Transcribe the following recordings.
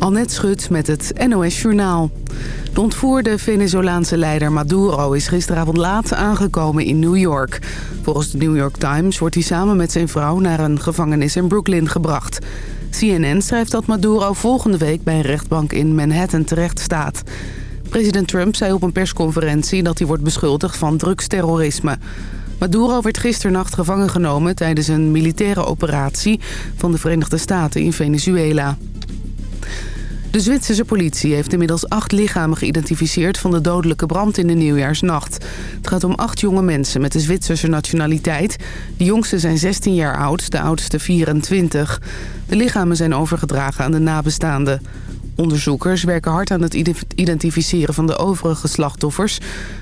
Annette Schut met het NOS Journaal. De ontvoerde Venezolaanse leider Maduro is gisteravond laat aangekomen in New York. Volgens de New York Times wordt hij samen met zijn vrouw naar een gevangenis in Brooklyn gebracht. CNN schrijft dat Maduro volgende week bij een rechtbank in Manhattan terecht staat. President Trump zei op een persconferentie dat hij wordt beschuldigd van drugsterrorisme. Maduro werd gisternacht gevangen genomen tijdens een militaire operatie van de Verenigde Staten in Venezuela. De Zwitserse politie heeft inmiddels acht lichamen geïdentificeerd van de dodelijke brand in de nieuwjaarsnacht. Het gaat om acht jonge mensen met de Zwitserse nationaliteit. De jongste zijn 16 jaar oud, de oudste 24. De lichamen zijn overgedragen aan de nabestaanden. Onderzoekers werken hard aan het identificeren van de overige slachtoffers.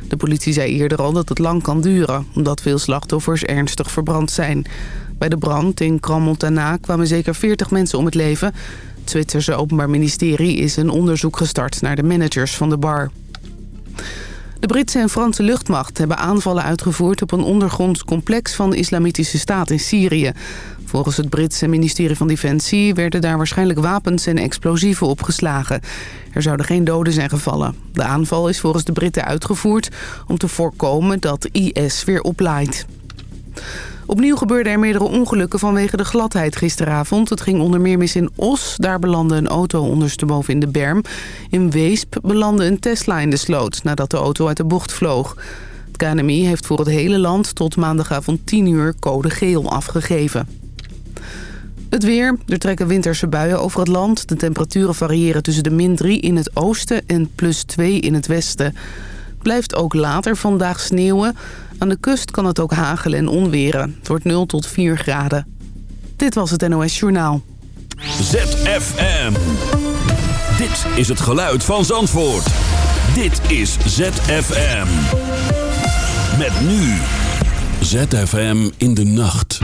De politie zei eerder al dat het lang kan duren... omdat veel slachtoffers ernstig verbrand zijn. Bij de brand in Kram-Montana kwamen zeker 40 mensen om het leven. Het Zwitserse Openbaar Ministerie is een onderzoek gestart... naar de managers van de bar. De Britse en Franse luchtmacht hebben aanvallen uitgevoerd... op een ondergronds complex van de Islamitische Staat in Syrië. Volgens het Britse ministerie van Defensie werden daar waarschijnlijk wapens en explosieven opgeslagen. Er zouden geen doden zijn gevallen. De aanval is volgens de Britten uitgevoerd om te voorkomen dat IS weer oplaait. Opnieuw gebeurden er meerdere ongelukken vanwege de gladheid gisteravond. Het ging onder meer mis in Os. Daar belandde een auto ondersteboven in de berm. In Weesp belandde een Tesla in de sloot nadat de auto uit de bocht vloog. Het KNMI heeft voor het hele land tot maandagavond 10 uur code geel afgegeven. Het weer. Er trekken winterse buien over het land. De temperaturen variëren tussen de min 3 in het oosten en plus 2 in het westen. Blijft ook later vandaag sneeuwen. Aan de kust kan het ook hagelen en onweren. Het wordt 0 tot 4 graden. Dit was het NOS Journaal. ZFM. Dit is het geluid van Zandvoort. Dit is ZFM. Met nu. ZFM in de nacht.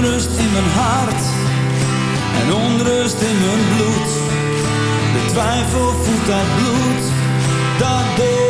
Onrust in mijn hart en onrust in mijn bloed. De twijfel voelt dat bloed dat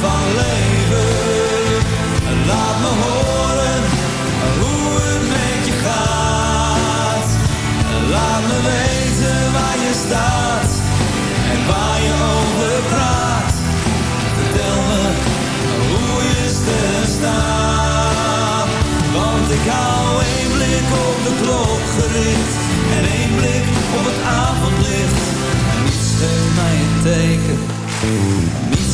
Van leven, laat me horen hoe het met je gaat. Laat me weten waar je staat en waar je over praat. Vertel me hoe je sterren staan. Want ik hou één blik op de klok gericht en één blik op het avondlicht. Niets geeft mij teken,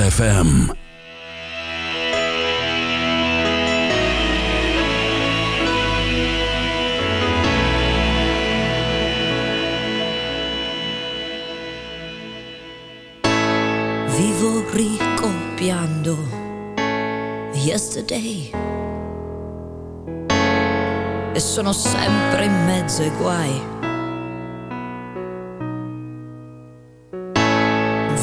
ZFM.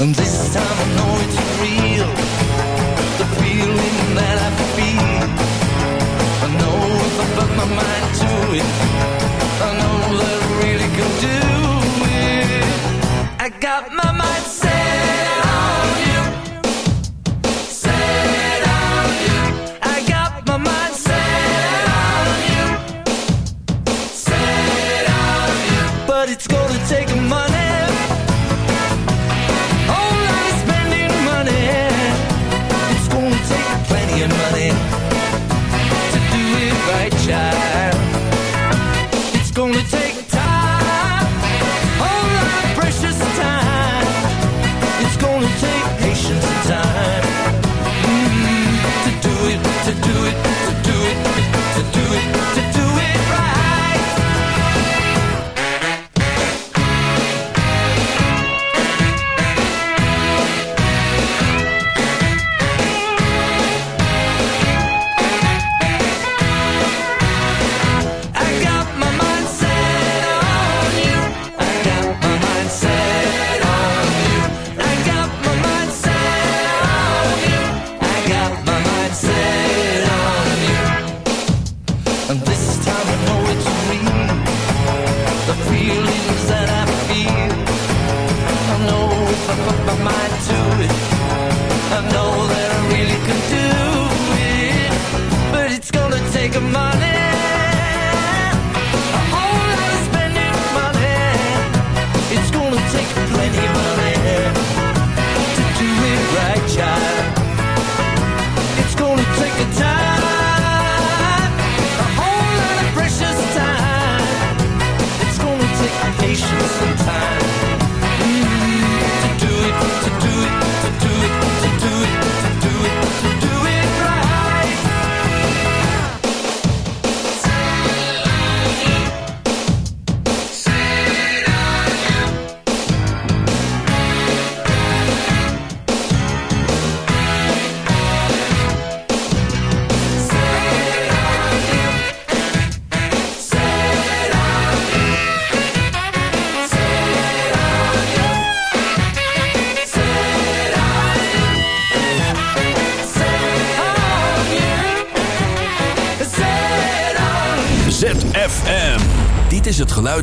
And this time I know it's real. The feeling that I feel. I know if I put my mind to it I know I really can do it. I got my